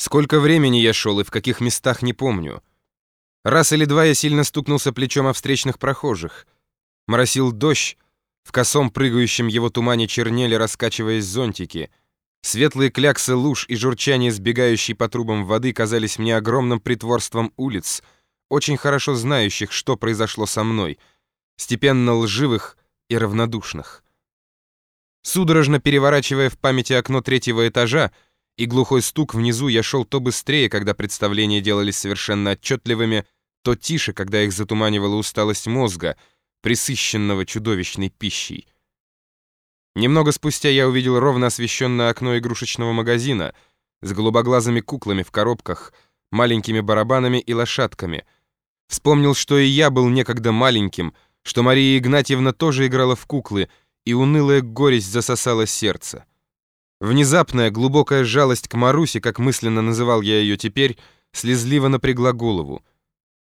Сколько времени я шел и в каких местах не помню. Раз или два я сильно стукнулся плечом о встречных прохожих. Моросил дождь, в косом прыгающем его тумане чернели, раскачиваясь зонтики. Светлые кляксы луж и журчание сбегающей по трубам воды казались мне огромным притворством улиц, очень хорошо знающих, что произошло со мной, степенно лживых и равнодушных. Судорожно переворачивая в памяти окно третьего этажа, и глухой стук внизу я шел то быстрее, когда представления делались совершенно отчетливыми, то тише, когда их затуманивала усталость мозга, присыщенного чудовищной пищей. Немного спустя я увидел ровно освещенное окно игрушечного магазина с голубоглазыми куклами в коробках, маленькими барабанами и лошадками. Вспомнил, что и я был некогда маленьким, что Мария Игнатьевна тоже играла в куклы, и унылая горесть засосала сердце. Внезапная глубокая жалость к Марусе, как мысленно называл я ее теперь, слезливо напрягла голову.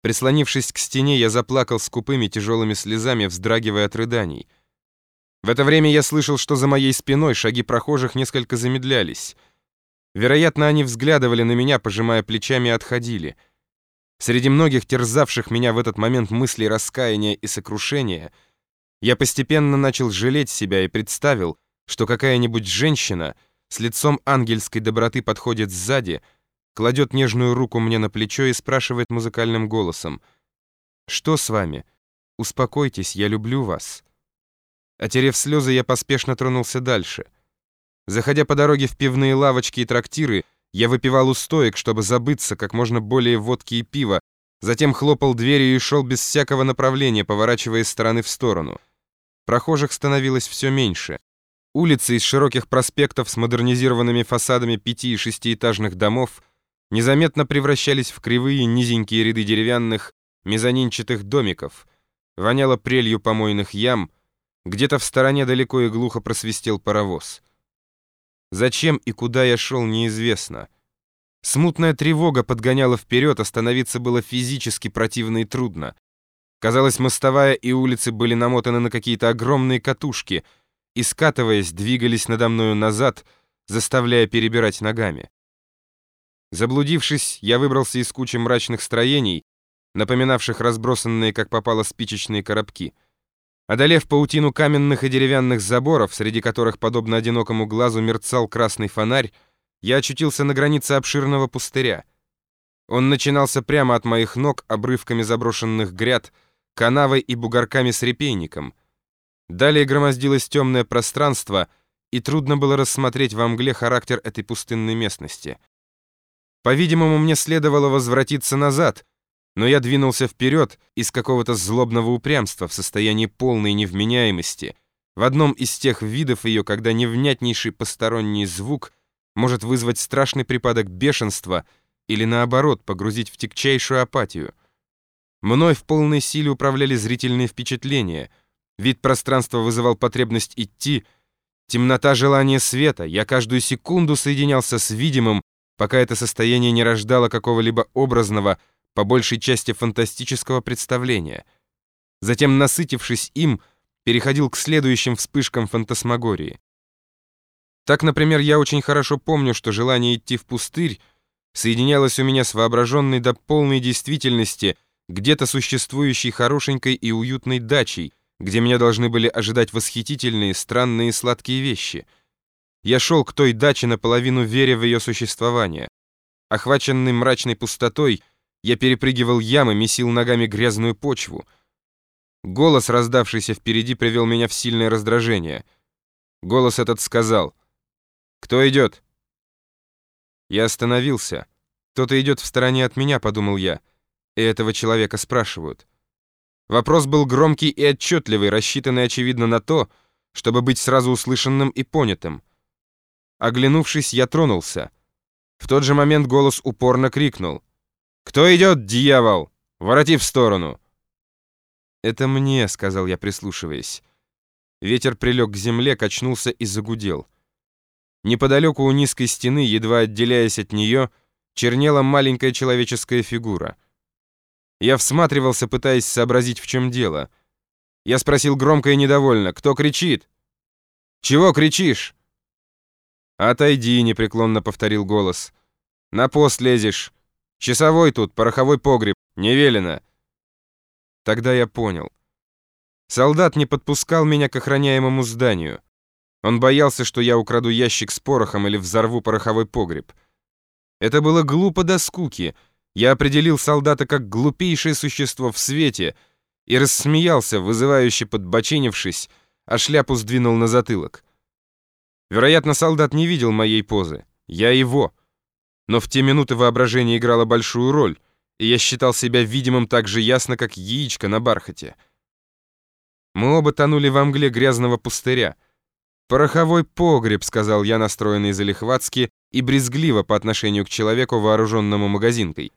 Прислонившись к стене, я заплакал скупыми тяжелыми слезами, вздрагивая от рыданий. В это время я слышал, что за моей спиной шаги прохожих несколько замедлялись. Вероятно, они взглядывали на меня, пожимая плечами, и отходили. Среди многих терзавших меня в этот момент мыслей раскаяния и сокрушения, я постепенно начал жалеть себя и представил, что какая-нибудь женщина с лицом ангельской доброты подходит сзади, кладет нежную руку мне на плечо и спрашивает музыкальным голосом, «Что с вами? Успокойтесь, я люблю вас». Отерев слезы, я поспешно тронулся дальше. Заходя по дороге в пивные лавочки и трактиры, я выпивал у стоек, чтобы забыться как можно более водки и пива, затем хлопал дверью и шел без всякого направления, поворачивая из стороны в сторону. Прохожих становилось все меньше. Улицы из широких проспектов с модернизированными фасадами пяти- и шестиэтажных домов незаметно превращались в кривые низенькие ряды деревянных мезонинчатых домиков. Воняло прелью помойных ям, где-то в стороне далеко и глухо просвистел паровоз. Зачем и куда я шел, неизвестно. Смутная тревога подгоняла вперед, остановиться было физически противно и трудно. Казалось, мостовая и улицы были намотаны на какие-то огромные катушки — и, скатываясь, двигались надо мною назад, заставляя перебирать ногами. Заблудившись, я выбрался из кучи мрачных строений, напоминавших разбросанные, как попало, спичечные коробки. Одолев паутину каменных и деревянных заборов, среди которых, подобно одинокому глазу, мерцал красный фонарь, я очутился на границе обширного пустыря. Он начинался прямо от моих ног обрывками заброшенных гряд, канавой и бугорками с репейником — Далее громоздилось темное пространство, и трудно было рассмотреть во мгле характер этой пустынной местности. По-видимому, мне следовало возвратиться назад, но я двинулся вперед из какого-то злобного упрямства в состоянии полной невменяемости, в одном из тех видов ее, когда невнятнейший посторонний звук может вызвать страшный припадок бешенства или, наоборот, погрузить в тягчайшую апатию. Мной в полной силе управляли зрительные впечатления — Вид пространства вызывал потребность идти, темнота желания света. Я каждую секунду соединялся с видимым, пока это состояние не рождало какого-либо образного, по большей части фантастического представления. Затем, насытившись им, переходил к следующим вспышкам фантасмагории. Так, например, я очень хорошо помню, что желание идти в пустырь соединялось у меня с воображенной до полной действительности где-то существующей хорошенькой и уютной дачей, где меня должны были ожидать восхитительные, странные и сладкие вещи. Я шел к той даче наполовину веря в ее существование. Охваченный мрачной пустотой, я перепрыгивал ямы, месил ногами грязную почву. Голос, раздавшийся впереди, привел меня в сильное раздражение. Голос этот сказал «Кто идет?» Я остановился. «Кто-то идет в стороне от меня», — подумал я. И этого человека спрашивают. Вопрос был громкий и отчетливый, рассчитанный, очевидно, на то, чтобы быть сразу услышанным и понятым. Оглянувшись, я тронулся. В тот же момент голос упорно крикнул. «Кто идет, дьявол? Вороти в сторону!» «Это мне», — сказал я, прислушиваясь. Ветер прилег к земле, качнулся и загудел. Неподалеку у низкой стены, едва отделяясь от нее, чернела маленькая человеческая фигура — я всматривался, пытаясь сообразить, в чем дело. Я спросил громко и недовольно, кто кричит? «Чего кричишь?» «Отойди», — непреклонно повторил голос. На пост лезешь. Часовой тут, пороховой погреб. Не велено. Тогда я понял. Солдат не подпускал меня к охраняемому зданию. Он боялся, что я украду ящик с порохом или взорву пороховой погреб. Это было глупо до скуки. Я определил солдата как глупейшее существо в свете и рассмеялся, вызывающе подбоченившись, а шляпу сдвинул на затылок. Вероятно, солдат не видел моей позы. Я его. Но в те минуты воображение играло большую роль, и я считал себя видимым так же ясно, как яичко на бархате. Мы оба тонули во мгле грязного пустыря. «Пороховой погреб», — сказал я, настроенный залихватски и брезгливо по отношению к человеку, вооруженному магазинкой.